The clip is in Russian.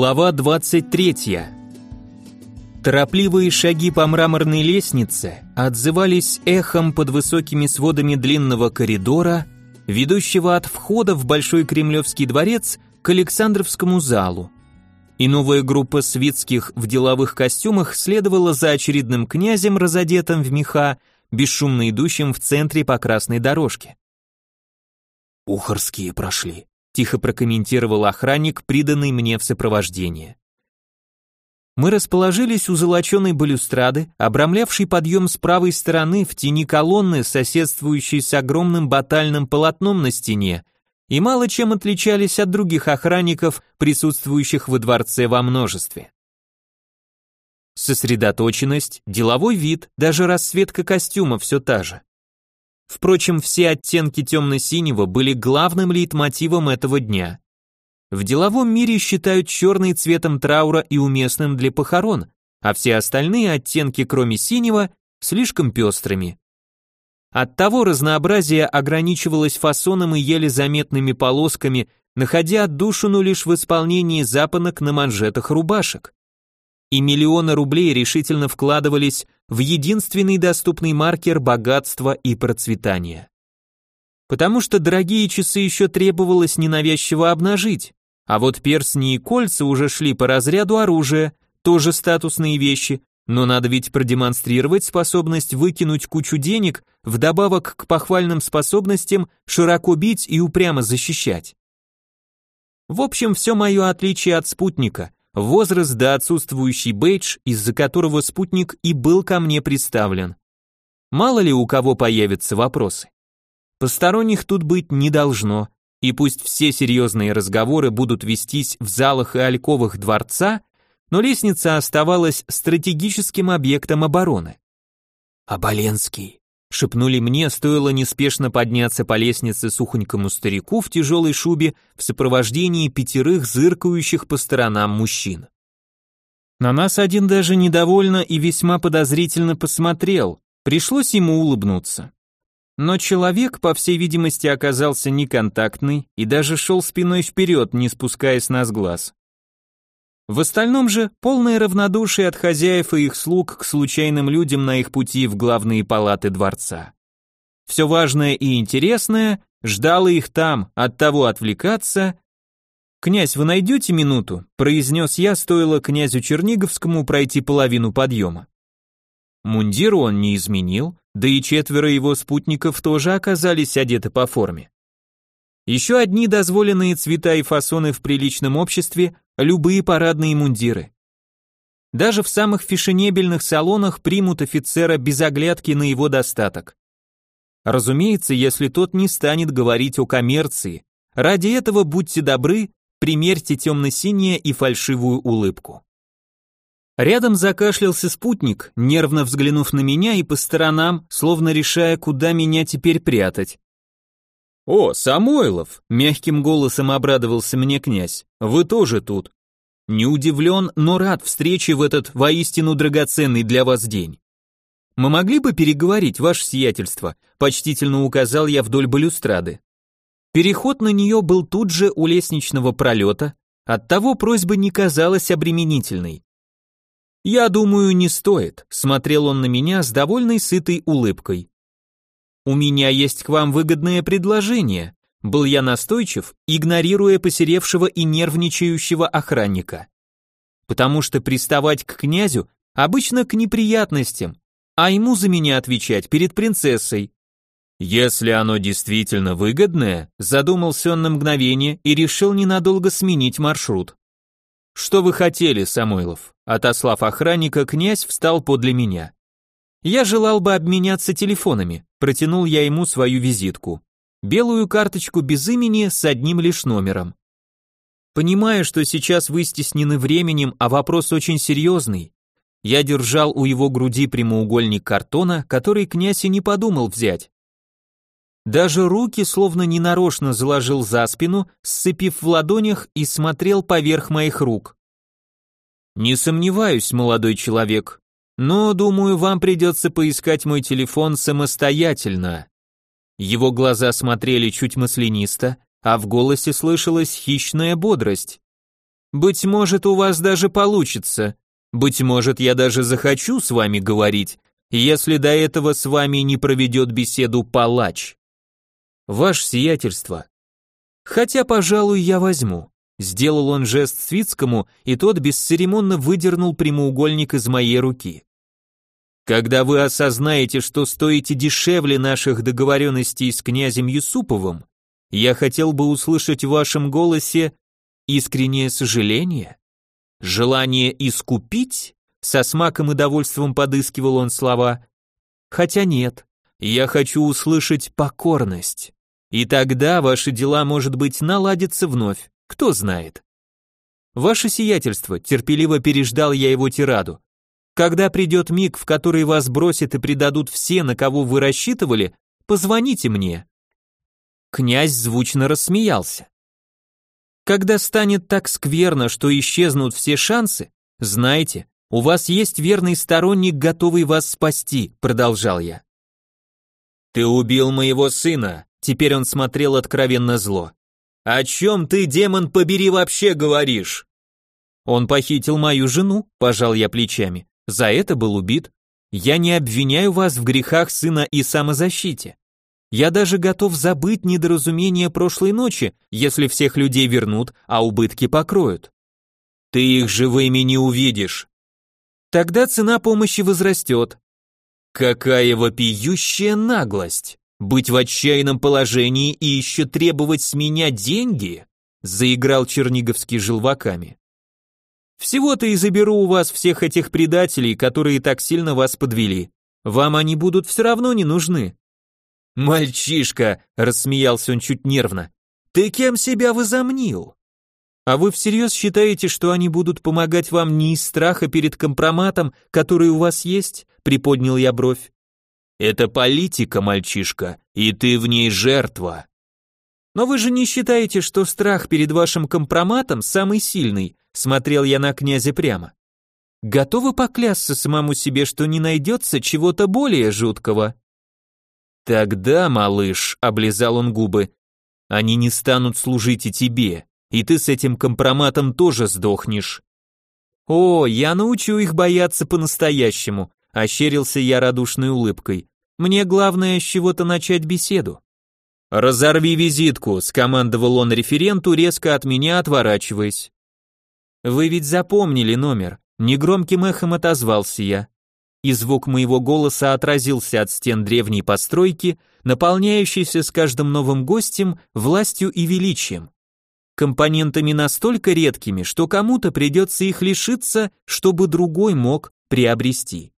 Глава 23. Торопливые шаги по мраморной лестнице отзывались эхом под высокими сводами длинного коридора, ведущего от входа в Большой Кремлевский дворец к Александровскому залу. И новая группа свитских в деловых костюмах следовала за очередным князем, разодетым в меха, бесшумно идущим в центре по красной дорожке. «Ухарские прошли», тихо прокомментировал охранник, приданный мне в сопровождение. Мы расположились у золоченой балюстрады, обрамлявшей подъем с правой стороны в тени колонны, соседствующей с огромным батальным полотном на стене, и мало чем отличались от других охранников, присутствующих во дворце во множестве. Сосредоточенность, деловой вид, даже расцветка костюма все та же. Впрочем, все оттенки темно-синего были главным лейтмотивом этого дня. В деловом мире считают черный цветом траура и уместным для похорон, а все остальные оттенки, кроме синего, слишком пестрыми. Оттого разнообразие ограничивалось фасоном и еле заметными полосками, находя отдушину лишь в исполнении запонок на манжетах рубашек и миллионы рублей решительно вкладывались в единственный доступный маркер богатства и процветания. Потому что дорогие часы еще требовалось ненавязчиво обнажить, а вот перстни и кольца уже шли по разряду оружия, тоже статусные вещи, но надо ведь продемонстрировать способность выкинуть кучу денег, вдобавок к похвальным способностям широко бить и упрямо защищать. В общем, все мое отличие от спутника, возраст да отсутствующий бейдж, из-за которого спутник и был ко мне представлен. Мало ли у кого появятся вопросы. Посторонних тут быть не должно, и пусть все серьезные разговоры будут вестись в залах и альковах дворца, но лестница оставалась стратегическим объектом обороны. «Оболенский», шепнули мне, стоило неспешно подняться по лестнице сухонькому старику в тяжелой шубе в сопровождении пятерых зыркающих по сторонам мужчин. На нас один даже недовольно и весьма подозрительно посмотрел, пришлось ему улыбнуться. Но человек, по всей видимости, оказался неконтактный и даже шел спиной вперед, не спуская с нас глаз. В остальном же полное равнодушие от хозяев и их слуг к случайным людям на их пути в главные палаты дворца. Все важное и интересное ждало их там, от того отвлекаться. «Князь, вы найдете минуту?» – произнес я, стоило князю Черниговскому пройти половину подъема. Мундир он не изменил, да и четверо его спутников тоже оказались одеты по форме. Еще одни дозволенные цвета и фасоны в приличном обществе любые парадные мундиры. Даже в самых фешенебельных салонах примут офицера без оглядки на его достаток. Разумеется, если тот не станет говорить о коммерции. Ради этого будьте добры, примерьте темно-синее и фальшивую улыбку. Рядом закашлялся спутник, нервно взглянув на меня и по сторонам, словно решая, куда меня теперь прятать. «О, Самойлов!» — мягким голосом обрадовался мне князь. «Вы тоже тут». Не удивлен, но рад встрече в этот воистину драгоценный для вас день. «Мы могли бы переговорить, ваше сиятельство?» — почтительно указал я вдоль балюстрады. Переход на нее был тут же у лестничного пролета, оттого просьба не казалась обременительной. «Я думаю, не стоит», — смотрел он на меня с довольной сытой улыбкой. «У меня есть к вам выгодное предложение», был я настойчив, игнорируя посеревшего и нервничающего охранника. Потому что приставать к князю обычно к неприятностям, а ему за меня отвечать перед принцессой. Если оно действительно выгодное, задумался он на мгновение и решил ненадолго сменить маршрут. Что вы хотели, Самойлов? Отослав охранника, князь встал подле меня. Я желал бы обменяться телефонами, протянул я ему свою визитку. Белую карточку без имени с одним лишь номером. Понимая, что сейчас вы стеснены временем, а вопрос очень серьезный, я держал у его груди прямоугольник картона, который князь и не подумал взять. Даже руки словно ненарочно заложил за спину, сцепив в ладонях и смотрел поверх моих рук. Не сомневаюсь, молодой человек, но, думаю, вам придется поискать мой телефон самостоятельно. Его глаза смотрели чуть маслянисто, а в голосе слышалась хищная бодрость. Быть может, у вас даже получится. Быть может, я даже захочу с вами говорить, если до этого с вами не проведет беседу палач. Ваше сиятельство. Хотя, пожалуй, я возьму. Сделал он жест Свицкому, и тот бесцеремонно выдернул прямоугольник из моей руки. Когда вы осознаете, что стоите дешевле наших договоренностей с князем Юсуповым, я хотел бы услышать в вашем голосе искреннее сожаление, желание искупить, со смаком и довольством подыскивал он слова. Хотя нет, я хочу услышать покорность. И тогда ваши дела, может быть, наладятся вновь, кто знает. Ваше сиятельство, терпеливо переждал я его тираду. Когда придет миг, в который вас бросят и предадут все, на кого вы рассчитывали, позвоните мне. Князь звучно рассмеялся. Когда станет так скверно, что исчезнут все шансы, знайте, у вас есть верный сторонник, готовый вас спасти, продолжал я. Ты убил моего сына, теперь он смотрел откровенно зло. О чем ты, демон, побери, вообще говоришь? Он похитил мою жену, пожал я плечами. За это был убит. Я не обвиняю вас в грехах сына и самозащите. Я даже готов забыть недоразумение прошлой ночи, если всех людей вернут, а убытки покроют. Ты их живыми не увидишь. Тогда цена помощи возрастет. Какая вопиющая наглость! Быть в отчаянном положении и еще требовать с меня деньги? Заиграл Черниговский желваками. Всего-то и заберу у вас всех этих предателей, которые так сильно вас подвели. Вам они будут все равно не нужны. Мальчишка, рассмеялся он чуть нервно. Ты кем себя возомнил? А вы всерьез считаете, что они будут помогать вам не из страха перед компроматом, который у вас есть? Приподнял я бровь. Это политика, мальчишка, и ты в ней жертва. Но вы же не считаете, что страх перед вашим компроматом самый сильный? Смотрел я на князя прямо. Готовы поклясться самому себе, что не найдется чего-то более жуткого? Тогда, малыш, облизал он губы, они не станут служить и тебе и ты с этим компроматом тоже сдохнешь. О, я научу их бояться по-настоящему, ощерился я радушной улыбкой. Мне главное с чего-то начать беседу. Разорви визитку, скомандовал он референту, резко от меня отворачиваясь. Вы ведь запомнили номер, негромким эхом отозвался я. И звук моего голоса отразился от стен древней постройки, наполняющейся с каждым новым гостем властью и величием компонентами настолько редкими, что кому-то придется их лишиться, чтобы другой мог приобрести.